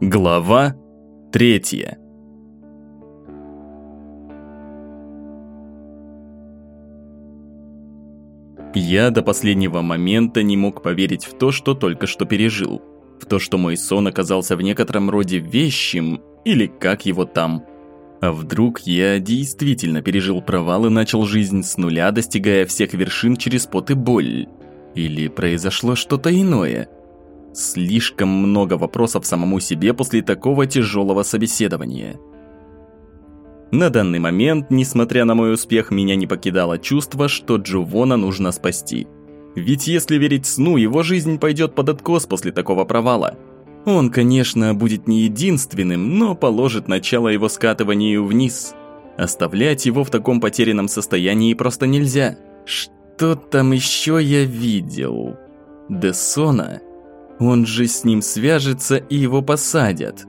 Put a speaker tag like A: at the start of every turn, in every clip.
A: Глава третья. Я до последнего момента не мог поверить в то, что только что пережил. В то, что мой сон оказался в некотором роде вещим, или как его там. А вдруг я действительно пережил провал и начал жизнь с нуля, достигая всех вершин через пот и боль? Или произошло что-то иное? Слишком много вопросов самому себе после такого тяжелого собеседования. На данный момент, несмотря на мой успех, меня не покидало чувство, что Джувона нужно спасти. Ведь если верить сну, его жизнь пойдет под откос после такого провала. Он, конечно, будет не единственным, но положит начало его скатыванию вниз. Оставлять его в таком потерянном состоянии просто нельзя. Что там еще я видел? Десона? Он же с ним свяжется и его посадят.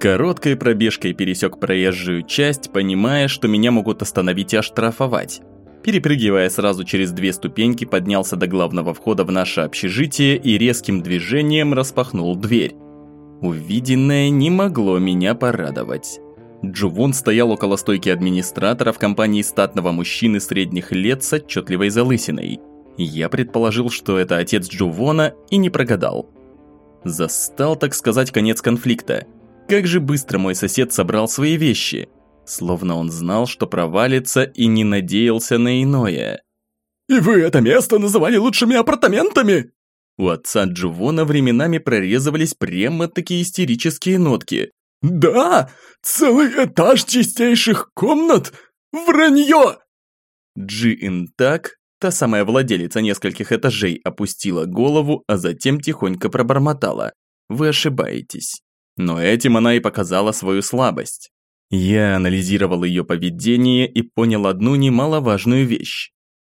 A: Короткой пробежкой пересек проезжую часть, понимая, что меня могут остановить и оштрафовать. Перепрыгивая сразу через две ступеньки, поднялся до главного входа в наше общежитие и резким движением распахнул дверь. Увиденное не могло меня порадовать. Джувон стоял около стойки администратора в компании статного мужчины средних лет с отчетливой залысиной. Я предположил, что это отец Джувона и не прогадал. Застал, так сказать, конец конфликта. Как же быстро мой сосед собрал свои вещи. Словно он знал, что провалится и не надеялся на иное.
B: «И вы это место называли лучшими апартаментами?»
A: У отца Джувона временами прорезывались прямо такие истерические нотки.
B: «Да! Целый этаж чистейших комнат! Вранье!»
A: Джи Интак Та самая владелица нескольких этажей опустила голову, а затем тихонько пробормотала. «Вы ошибаетесь». Но этим она и показала свою слабость. Я анализировал ее поведение и понял одну немаловажную вещь.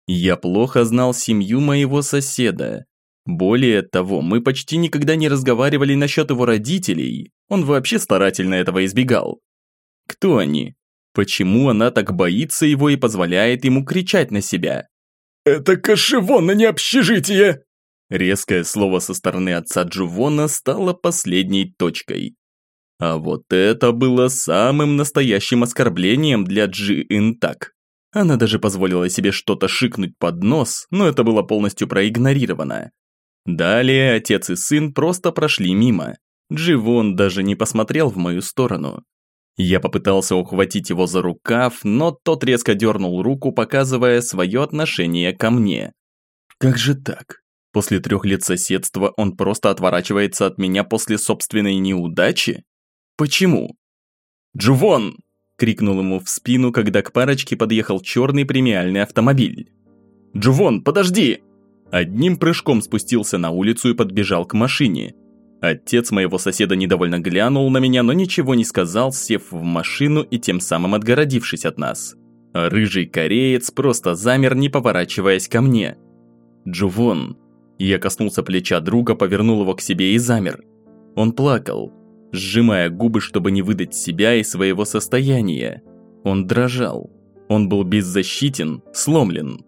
A: Я плохо знал семью моего соседа. Более того, мы почти никогда не разговаривали насчет его родителей. Он вообще старательно этого избегал. Кто они? Почему она так боится его и позволяет ему кричать на себя?
B: «Это кашевон, а не общежитие!»
A: Резкое слово со стороны отца Джувона стало последней точкой. А вот это было самым настоящим оскорблением для Джи Интак. Она даже позволила себе что-то шикнуть под нос, но это было полностью проигнорировано. Далее отец и сын просто прошли мимо. Дживон даже не посмотрел в мою сторону. Я попытался ухватить его за рукав, но тот резко дернул руку, показывая свое отношение ко мне. Как же так? После трех лет соседства он просто отворачивается от меня после собственной неудачи? Почему? «Джувон!» – крикнул ему в спину, когда к парочке подъехал черный премиальный автомобиль. «Джувон, подожди!» Одним прыжком спустился на улицу и подбежал к машине. Отец моего соседа недовольно глянул на меня, но ничего не сказал, сев в машину и тем самым отгородившись от нас. рыжий кореец просто замер, не поворачиваясь ко мне. «Джувон». Я коснулся плеча друга, повернул его к себе и замер. Он плакал, сжимая губы, чтобы не выдать себя и своего состояния. Он дрожал. Он был беззащитен, сломлен.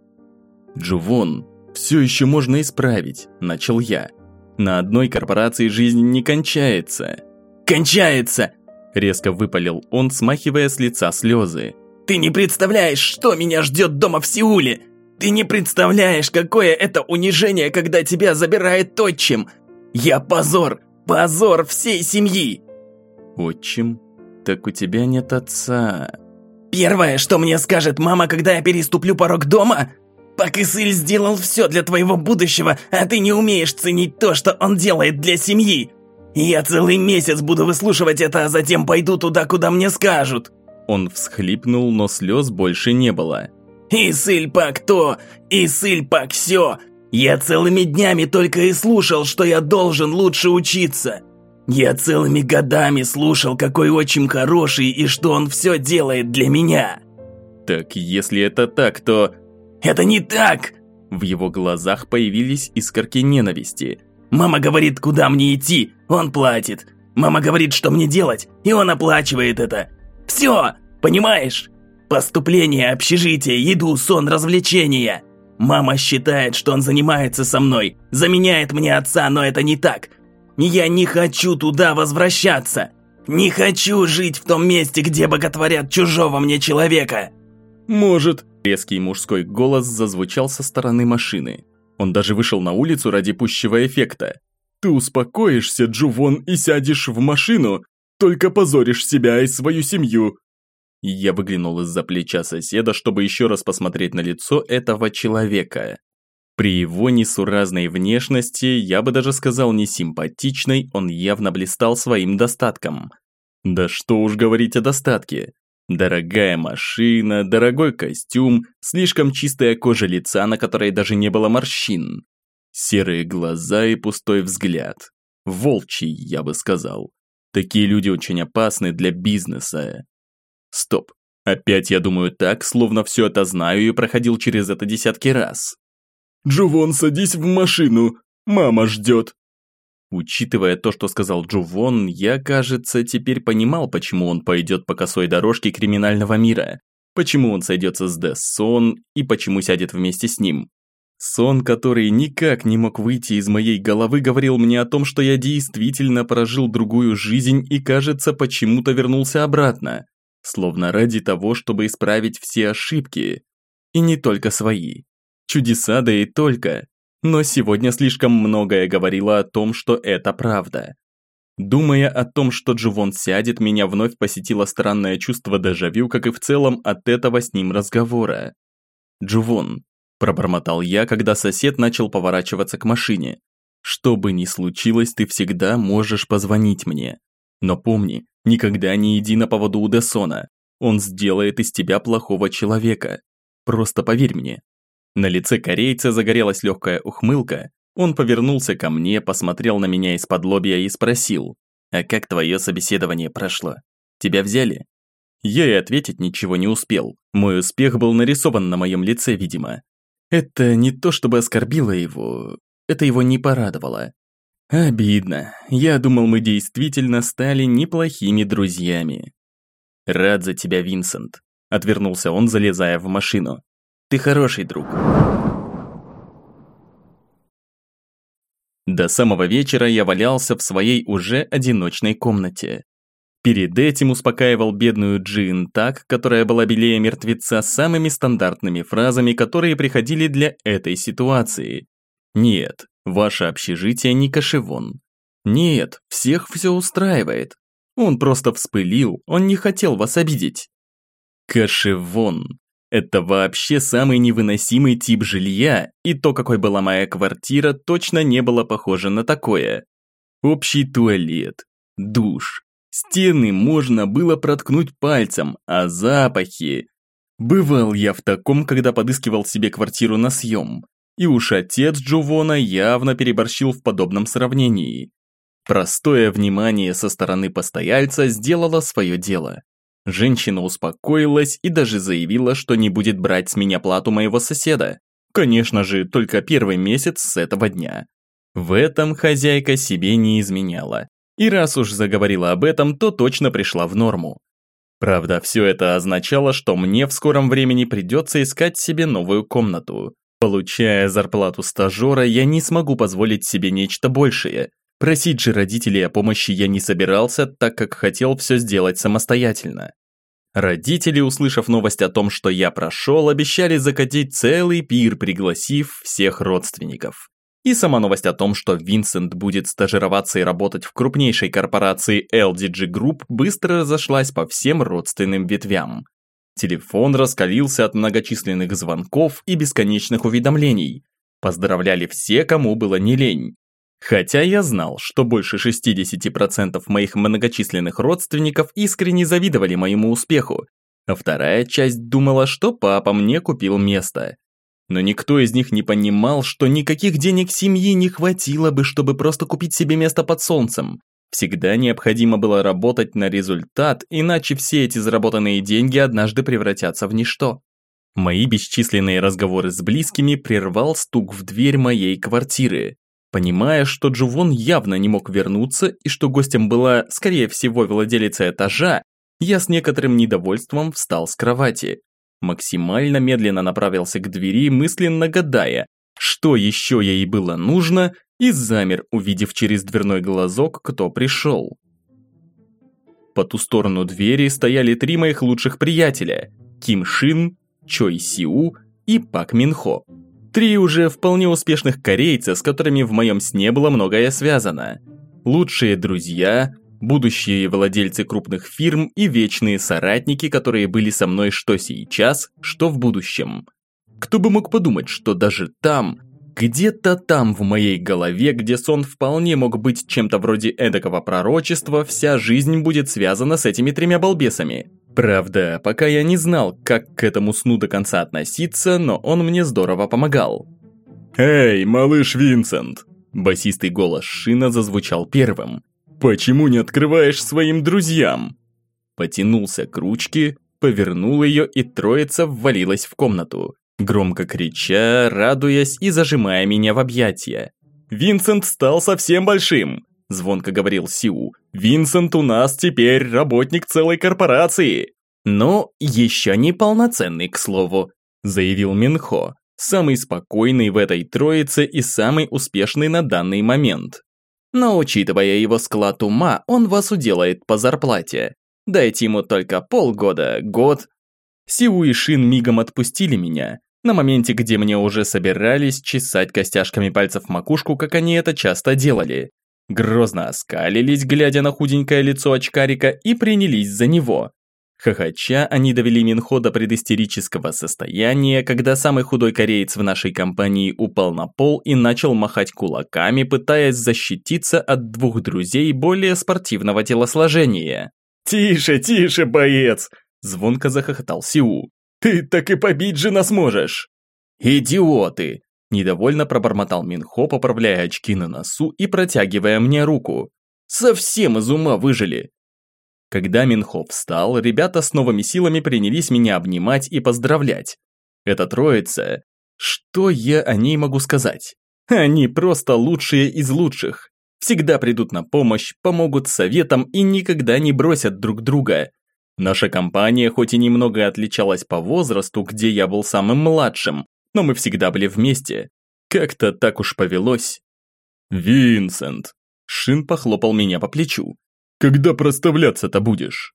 A: «Джувон, все еще можно исправить», – начал я. На одной корпорации жизнь не кончается.
C: «Кончается!»
A: – резко выпалил он, смахивая с лица слезы.
C: «Ты не представляешь, что меня ждет дома в Сеуле! Ты не представляешь, какое это унижение, когда тебя забирает отчим! Я позор! Позор всей семьи!»
A: «Отчим? Так у тебя нет отца!»
C: «Первое, что мне скажет мама, когда я переступлю порог дома, Пак Исыль сделал все для твоего будущего, а ты не умеешь ценить то, что он делает для семьи. Я целый месяц буду выслушивать это, а затем пойду туда, куда мне скажут».
A: Он всхлипнул, но слез больше не было.
C: «Исыль Пак то, Исыль Пак все. Я целыми днями только и слушал, что я должен лучше учиться. Я целыми годами слушал, какой очень хороший и что он все делает для меня».
A: «Так если это так, то
C: это не так!»
A: В его глазах появились искорки ненависти.
C: «Мама говорит, куда мне идти, он платит. Мама говорит, что мне делать, и он оплачивает это. Все, понимаешь? Поступление, общежитие, еду, сон, развлечения. Мама считает, что он занимается со мной, заменяет мне отца, но это не так. Я не хочу туда возвращаться! Не хочу жить в том месте, где боготворят чужого мне человека!»
A: «Может...» Резкий мужской голос зазвучал со стороны машины. Он даже вышел на улицу ради пущего эффекта. «Ты успокоишься, Джувон, и сядешь в машину, только позоришь себя и свою семью!» Я выглянул из-за плеча соседа, чтобы еще раз посмотреть на лицо этого человека. При его несуразной внешности, я бы даже сказал не симпатичной, он явно блистал своим достатком. Да что уж говорить о достатке. Дорогая машина, дорогой костюм, слишком чистая кожа лица, на которой даже не было морщин. Серые глаза и пустой взгляд. Волчий, я бы сказал. Такие люди очень опасны для бизнеса. Стоп. Опять я думаю так, словно все это знаю и проходил через это десятки раз.
B: «Джувон, садись в машину! Мама ждет!»
A: Учитывая то, что сказал Джувон, я, кажется, теперь понимал, почему он пойдет по косой дорожке криминального мира, почему он сойдется с Дессон и почему сядет вместе с ним. Сон, который никак не мог выйти из моей головы, говорил мне о том, что я действительно прожил другую жизнь и, кажется, почему-то вернулся обратно, словно ради того, чтобы исправить все ошибки. И не только свои. Чудеса, да и только. Но сегодня слишком многое говорило о том, что это правда. Думая о том, что Дживон сядет, меня вновь посетило странное чувство дежавю, как и в целом от этого с ним разговора. «Дживон», – пробормотал я, когда сосед начал поворачиваться к машине. «Что бы ни случилось, ты всегда можешь позвонить мне. Но помни, никогда не иди на поводу у Десона. Он сделает из тебя плохого человека. Просто поверь мне, на лице корейца загорелась легкая ухмылка. Он повернулся ко мне, посмотрел на меня из-под лобья и спросил, «А как твое собеседование прошло? Тебя взяли?» Я и ответить ничего не успел. Мой успех был нарисован на моем лице, видимо. Это не то чтобы оскорбило его, это его не порадовало. Обидно. Я думал, мы действительно стали неплохими друзьями. Рад за тебя, Винсент. Отвернулся он, залезая в машину. Ты хороший друг. До самого вечера я валялся в своей уже одиночной комнате. Перед этим успокаивал бедную Джин так, которая была белее мертвеца самыми стандартными фразами, которые приходили для этой ситуации. Нет, ваше общежитие не кашевон. Нет, всех все устраивает. Он просто вспылил, он не хотел вас обидеть. Кашевон. Это вообще самый невыносимый тип жилья, и то, какой была моя квартира, точно не было похоже на такое. Общий туалет, душ, стены можно было проткнуть пальцем, а запахи... Бывал я в таком, когда подыскивал себе квартиру на съем. И уж отец Джувона явно переборщил в подобном сравнении. Простое внимание со стороны постояльца сделало свое дело. Женщина успокоилась и даже заявила, что не будет брать с меня плату моего соседа. Конечно же, только первый месяц с этого дня. В этом хозяйка себе не изменяла. И раз уж заговорила об этом, то точно пришла в норму. Правда, все это означало, что мне в скором времени придется искать себе новую комнату. Получая зарплату стажера, я не смогу позволить себе нечто большее. Просить же родителей о помощи я не собирался, так как хотел все сделать самостоятельно. Родители, услышав новость о том, что я прошел, обещали закатить целый пир, пригласив всех родственников. И сама новость о том, что Винсент будет стажироваться и работать в крупнейшей корпорации LDG Group, быстро разошлась по всем родственным ветвям. Телефон раскалился от многочисленных звонков и бесконечных уведомлений. Поздравляли все, кому было не лень. Хотя я знал, что больше 60% моих многочисленных родственников искренне завидовали моему успеху, а вторая часть думала, что папа мне купил место. Но никто из них не понимал, что никаких денег семьи не хватило бы, чтобы просто купить себе место под солнцем. Всегда необходимо было работать на результат, иначе все эти заработанные деньги однажды превратятся в ничто. Мои бесчисленные разговоры с близкими прервал стук в дверь моей квартиры. Понимая, что Джувон явно не мог вернуться и что гостем была, скорее всего, владелица этажа, я с некоторым недовольством встал с кровати. Максимально медленно направился к двери, мысленно гадая, что еще ей было нужно, и замер, увидев через дверной глазок, кто пришел. По ту сторону двери стояли три моих лучших приятеля – Ким Шин, Чой Сиу и Пак Минхо. Три уже вполне успешных корейца, с которыми в моем сне было многое связано. Лучшие друзья, будущие владельцы крупных фирм и вечные соратники, которые были со мной что сейчас, что в будущем. Кто бы мог подумать, что даже там, где-то там в моей голове, где сон вполне мог быть чем-то вроде эдакого пророчества, вся жизнь будет связана с этими тремя балбесами. Правда, пока я не знал, как к этому сну до конца относиться, но он мне здорово помогал.
B: «Эй, малыш Винсент!»
A: Басистый голос Шина зазвучал первым.
B: «Почему не открываешь своим друзьям?»
A: Потянулся к ручке, повернул ее и троица ввалилась в комнату громко крича, радуясь и зажимая меня в объятия.
B: «Винсент стал совсем большим!» – звонко говорил Сиу. «Винсент у нас теперь работник целой корпорации!»
A: «Но еще не полноценный, к слову», – заявил Минхо, самый спокойный в этой троице и самый успешный на данный момент. «Но учитывая его склад ума, он вас уделает по зарплате. Дайте ему только полгода, год». Сиу и Шин мигом отпустили меня, на моменте, где мне уже собирались чесать костяшками пальцев макушку, как они это часто делали. Грозно оскалились, глядя на худенькое лицо очкарика, и принялись за него. Хохоча, они довели Минхо до предистерического состояния, когда самый худой кореец в нашей компании упал на пол и начал махать кулаками, пытаясь защититься от двух друзей более спортивного телосложения.
B: «Тише, тише, боец!» – звонко захохотал Сиу. Ты так и побить же нас можешь!»
A: «Идиоты!» – недовольно пробормотал Минхо, поправляя очки на носу и протягивая мне руку. «Совсем из ума выжили!» Когда Минхо встал, ребята с новыми силами принялись меня обнимать и поздравлять. Это троица. Что я о ней могу сказать? Они просто лучшие из лучших. Всегда придут на помощь, помогут советам и никогда не бросят друг друга. Наша компания хоть и немного отличалась по возрасту, где я был самым младшим, но мы всегда были вместе. Как-то так уж повелось.
B: «Винсент!»
A: Шин похлопал меня по плечу.
B: «Когда проставляться-то будешь?»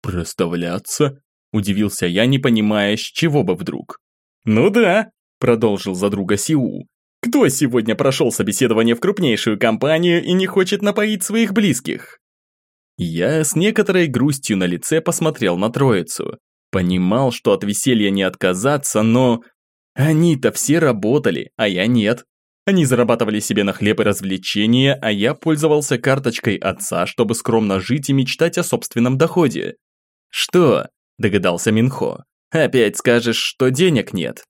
A: «Проставляться?» Удивился я, не понимая, с чего бы вдруг.
B: «Ну да», продолжил за друга Сиу. «Кто сегодня прошел собеседование в крупнейшую компанию и не хочет напоить своих близких?»
A: Я с некоторой грустью на лице посмотрел на троицу. Понимал, что от веселья не отказаться, но... Они-то все работали, а я нет. Они зарабатывали себе на хлеб и развлечения, а я пользовался карточкой отца, чтобы скромно жить и мечтать о собственном доходе. «Что?» – догадался Минхо. «Опять скажешь, что денег нет?»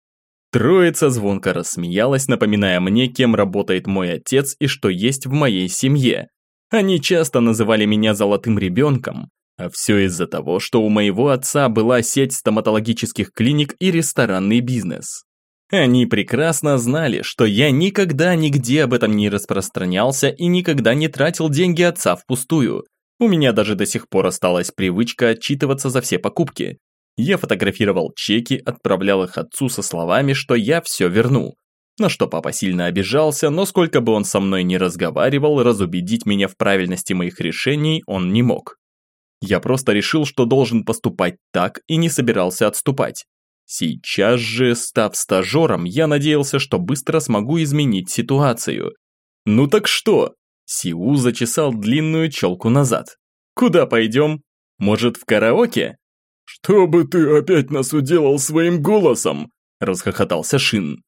A: Троица звонко рассмеялась, напоминая мне, кем работает мой отец и что есть в моей семье. Они часто называли меня золотым ребенком, а все из-за того, что у моего отца была сеть стоматологических клиник и ресторанный бизнес. Они прекрасно знали, что я никогда нигде об этом не распространялся и никогда не тратил деньги отца впустую. У меня даже до сих пор осталась привычка отчитываться за все покупки. Я фотографировал чеки, отправлял их отцу со словами, что я все верну. На что папа сильно обижался, но сколько бы он со мной ни разговаривал, разубедить меня в правильности моих решений он не мог. Я просто решил, что должен поступать так и не собирался отступать. Сейчас же, став стажером, я надеялся, что быстро смогу изменить ситуацию. «Ну так что?» Сиу зачесал длинную челку назад. «Куда пойдем? Может, в караоке?»
B: «Что бы ты опять нас уделал своим голосом?» расхохотался Шин.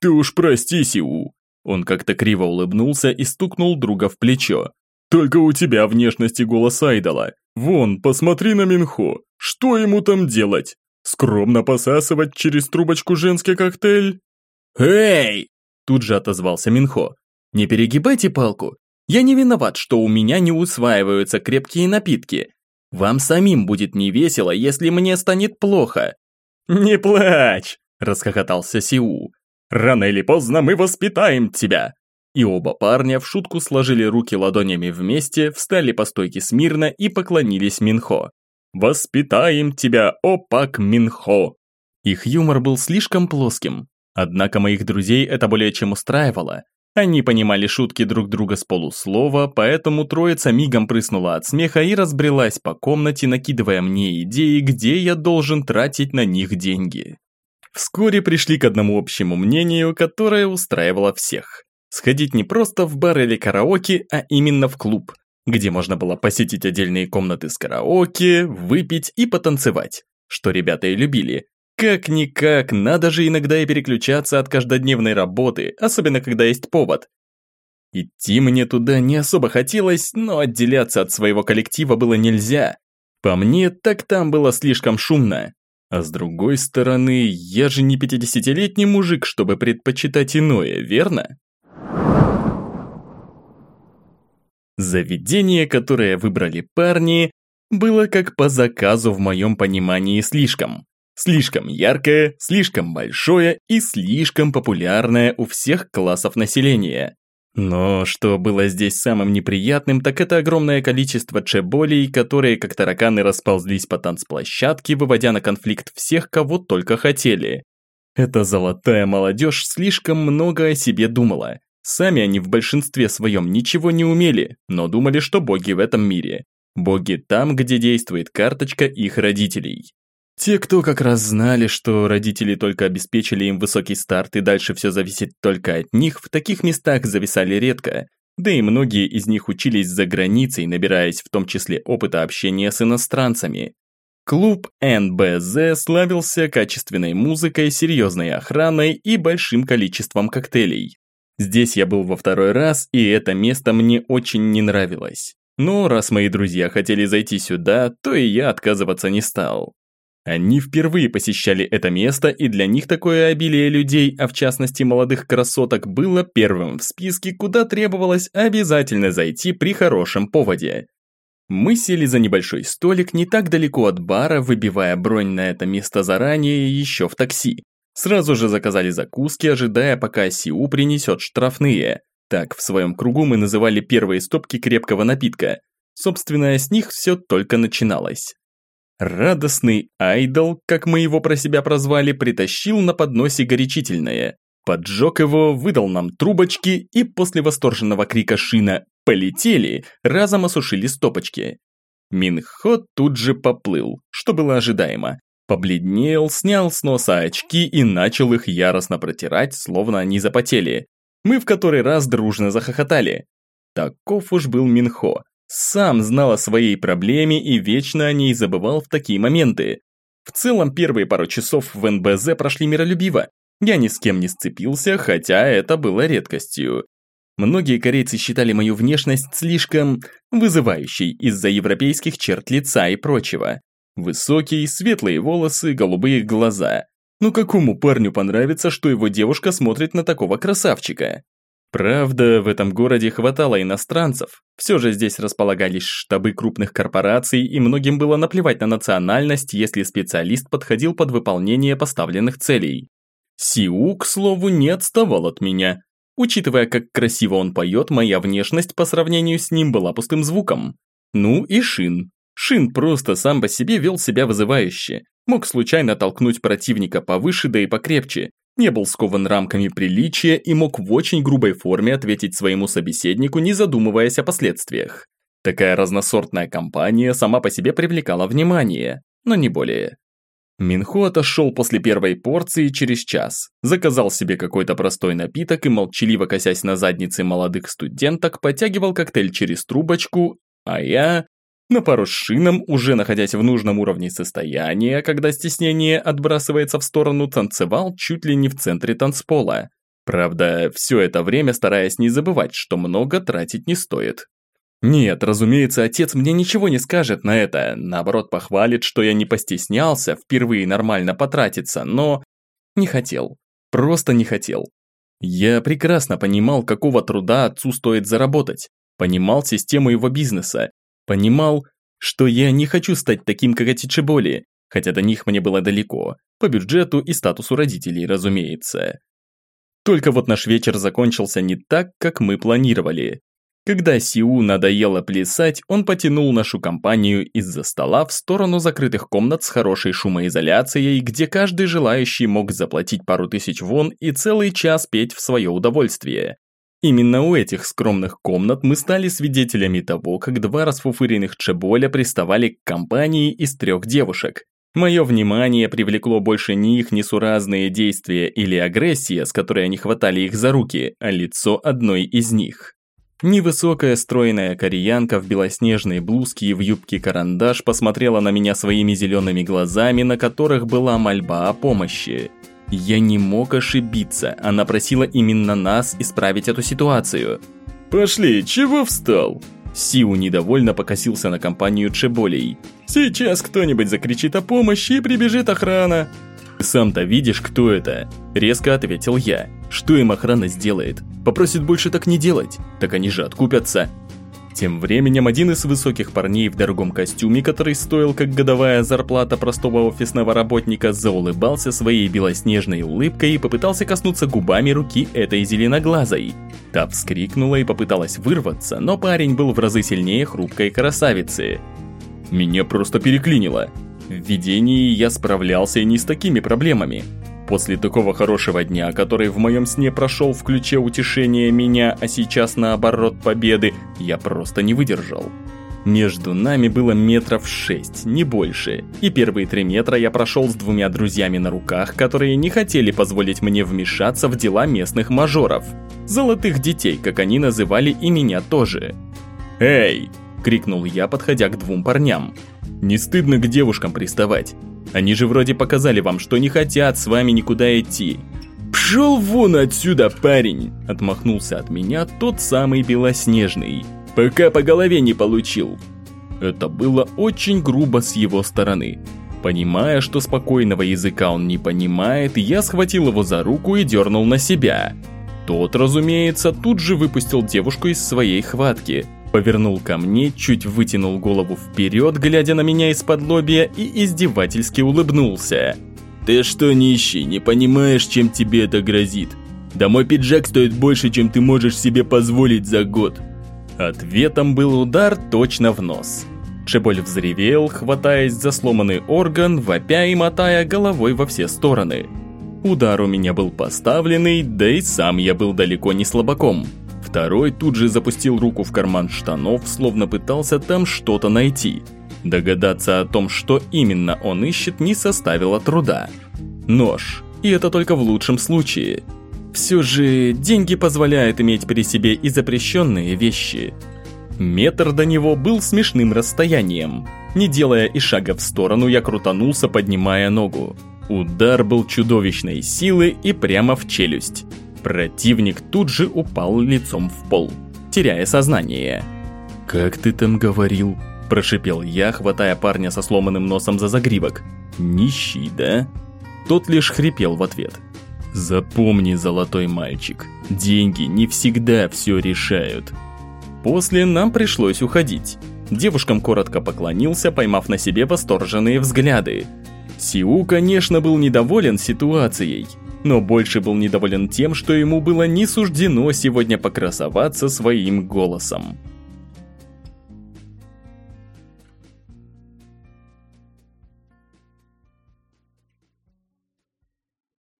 B: «Ты уж прости, Сиу!» Он как-то криво улыбнулся и стукнул друга в плечо. «Только у тебя внешности голос айдола. Вон, посмотри на Минхо. Что ему там делать? Скромно посасывать через трубочку женский коктейль?»
A: «Эй!» Тут же отозвался Минхо. «Не перегибайте палку. Я не виноват, что у меня не усваиваются крепкие напитки. Вам самим будет невесело, если мне станет плохо».
B: «Не плачь!» – расхохотался Сиу. Рано или поздно мы воспитаем тебя!»
A: И оба парня в шутку сложили руки ладонями вместе, встали по стойке смирно и поклонились Минхо.
B: «Воспитаем тебя, опак Минхо!»
A: Их юмор был слишком плоским. Однако моих друзей это более чем устраивало. Они понимали шутки друг друга с полуслова, поэтому троица мигом прыснула от смеха и разбрелась по комнате, накидывая мне идеи, где я должен тратить на них деньги. Вскоре пришли к одному общему мнению, которое устраивало всех. Сходить не просто в бар или караоке, а именно в клуб, где можно было посетить отдельные комнаты с караоке, выпить и потанцевать, что ребята и любили. Как-никак, надо же иногда и переключаться от каждодневной работы, особенно когда есть повод. Идти мне туда не особо хотелось, но отделяться от своего коллектива было нельзя. По мне, так там было слишком шумно. А с другой стороны, я же не 50-летний мужик, чтобы предпочитать иное, верно? Заведение, которое выбрали парни, было как по заказу в моем понимании слишком. Слишком яркое, слишком большое и слишком популярное у всех классов населения. Но что было здесь самым неприятным, так это огромное количество чеболей, которые как тараканы расползлись по танцплощадке, выводя на конфликт всех, кого только хотели. Эта золотая молодежь слишком много о себе думала. Сами они в большинстве своем ничего не умели, но думали, что боги в этом мире. Боги там, где действует карточка их родителей. Те, кто как раз знали, что родители только обеспечили им высокий старт и дальше все зависит только от них, в таких местах зависали редко, да и многие из них учились за границей, набираясь в том числе опыта общения с иностранцами. Клуб НБЗ славился качественной музыкой, серьезной охраной и большим количеством коктейлей. Здесь я был во второй раз, и это место мне очень не нравилось. Но раз мои друзья хотели зайти сюда, то и я отказываться не стал. Они впервые посещали это место, и для них такое обилие людей, а в частности молодых красоток, было первым в списке, куда требовалось обязательно зайти при хорошем поводе. Мы сели за небольшой столик не так далеко от бара, выбивая бронь на это место заранее еще в такси. Сразу же заказали закуски, ожидая, пока Сиу принесет штрафные. Так в своем кругу мы называли первые стопки крепкого напитка. Собственно, с них все только начиналось. Радостный айдол, как мы его про себя прозвали, притащил на подносе горячительное. Поджег его, выдал нам трубочки и после восторженного крика Шина «Полетели!» разом осушили стопочки. Минхо тут же поплыл, что было ожидаемо. Побледнел, снял с носа очки и начал их яростно протирать, словно они запотели. Мы в который раз дружно захохотали. Таков уж был Минхо. Сам знал о своей проблеме и вечно о ней забывал в такие моменты. В целом, первые пару часов в НБЗ прошли миролюбиво. Я ни с кем не сцепился, хотя это было редкостью. Многие корейцы считали мою внешность слишком вызывающей из-за европейских черт лица и прочего. Высокие, светлые волосы, голубые глаза. Ну какому парню понравится, что его девушка смотрит на такого красавчика? Правда, в этом городе хватало иностранцев. Все же здесь располагались штабы крупных корпораций, и многим было наплевать на национальность, если специалист подходил под выполнение поставленных целей. Сиу, к слову, не отставал от меня. Учитывая, как красиво он поет, моя внешность по сравнению с ним была пустым звуком. Ну и Шин. Шин просто сам по себе вел себя вызывающе. Мог случайно толкнуть противника повыше да и покрепче. Не был скован рамками приличия и мог в очень грубой форме ответить своему собеседнику, не задумываясь о последствиях. Такая разносортная компания сама по себе привлекала внимание, но не более. Минху отошел после первой порции через час, заказал себе какой-то простой напиток и, молчаливо косясь на задницы молодых студенток, подтягивал коктейль через трубочку, а я, на пару с шином, уже находясь в нужном уровне состояния, когда стеснение отбрасывается в сторону, танцевал чуть ли не в центре танцпола. Правда, все это время стараясь не забывать, что много тратить не стоит. Нет, разумеется, отец мне ничего не скажет на это, наоборот похвалит, что я не постеснялся впервые нормально потратиться, но не хотел. Просто не хотел. Я прекрасно понимал, какого труда отцу стоит заработать. Понимал систему его бизнеса, Понимал, что я не хочу стать таким, как эти чеболи, хотя до них мне было далеко, по бюджету и статусу родителей, разумеется. Только вот наш вечер закончился не так, как мы планировали. Когда Сиу надоело плясать, он потянул нашу компанию из-за стола в сторону закрытых комнат с хорошей шумоизоляцией, где каждый желающий мог заплатить пару тысяч вон и целый час петь в свое удовольствие. Именно у этих скромных комнат мы стали свидетелями того, как два расфуфыренных чеболя приставали к компании из трех девушек. Мое внимание привлекло больше не их несуразные действия или агрессия, с которой они хватали их за руки, а лицо одной из них. Невысокая стройная кореянка в белоснежной блузке и в юбке карандаш посмотрела на меня своими зелеными глазами, на которых была мольба о помощи. Я не мог ошибиться, она просила именно нас исправить эту ситуацию.
B: «Пошли, чего встал?»
A: Сиу недовольно покосился на компанию Чеболей.
B: «Сейчас кто-нибудь закричит о помощи и прибежит охрана».
A: «Сам-то видишь, кто это?» Резко ответил я. «Что им охрана сделает? Попросит больше так не делать. Так они же откупятся. Тем временем один из высоких парней в дорогом костюме, который стоил как годовая зарплата простого офисного работника, заулыбался своей белоснежной улыбкой и попытался коснуться губами руки этой зеленоглазой. Та вскрикнула и попыталась вырваться, но парень был в разы сильнее хрупкой красавицы. Меня просто переклинило. В видении я справлялся не с такими проблемами. После такого хорошего дня, который в моем сне прошел в ключе утешения меня, а сейчас наоборот победы, я просто не выдержал. Между нами было метров шесть, не больше, и первые три метра я прошел с двумя друзьями на руках, которые не хотели позволить мне вмешаться в дела местных мажоров. Золотых детей, как они называли и меня тоже. «Эй!» – крикнул я, подходя к двум парням. «Не стыдно к девушкам приставать? Они же вроде показали вам, что не хотят с вами никуда идти. «Пшел вон отсюда, парень!» – отмахнулся от меня тот самый Белоснежный. «Пока по голове не получил». Это было очень грубо с его стороны. Понимая, что спокойного языка он не понимает, я схватил его за руку и дернул на себя. Тот, разумеется, тут же выпустил девушку из своей хватки – Повернул ко мне, чуть вытянул голову вперед, глядя на меня из-под лобья и издевательски улыбнулся. «Ты что, нищий, не понимаешь, чем тебе это грозит? Да мой пиджак стоит больше, чем ты можешь себе позволить за год». Ответом был удар точно в нос. Шеболь взревел, хватаясь за сломанный орган, вопя и мотая головой во все стороны. Удар у меня был поставленный, да и сам я был далеко не слабаком. Второй тут же запустил руку в карман штанов, словно пытался там что-то найти. Догадаться о том, что именно он ищет, не составило труда. Нож. И это только в лучшем случае. Все же деньги позволяют иметь при себе и запрещенные вещи. Метр до него был смешным расстоянием. Не делая и шага в сторону, я крутанулся, поднимая ногу. Удар был чудовищной силы и прямо в челюсть. Противник тут же упал лицом в пол, теряя сознание. «Как ты там говорил?» – прошипел я, хватая парня со сломанным носом за загривок. «Нищий, да?» Тот лишь хрипел в ответ. «Запомни, золотой мальчик, деньги не всегда все решают». После нам пришлось уходить. Девушкам коротко поклонился, поймав на себе восторженные взгляды. Сиу, конечно, был недоволен ситуацией, но больше был недоволен тем, что ему было не суждено сегодня покрасоваться своим голосом.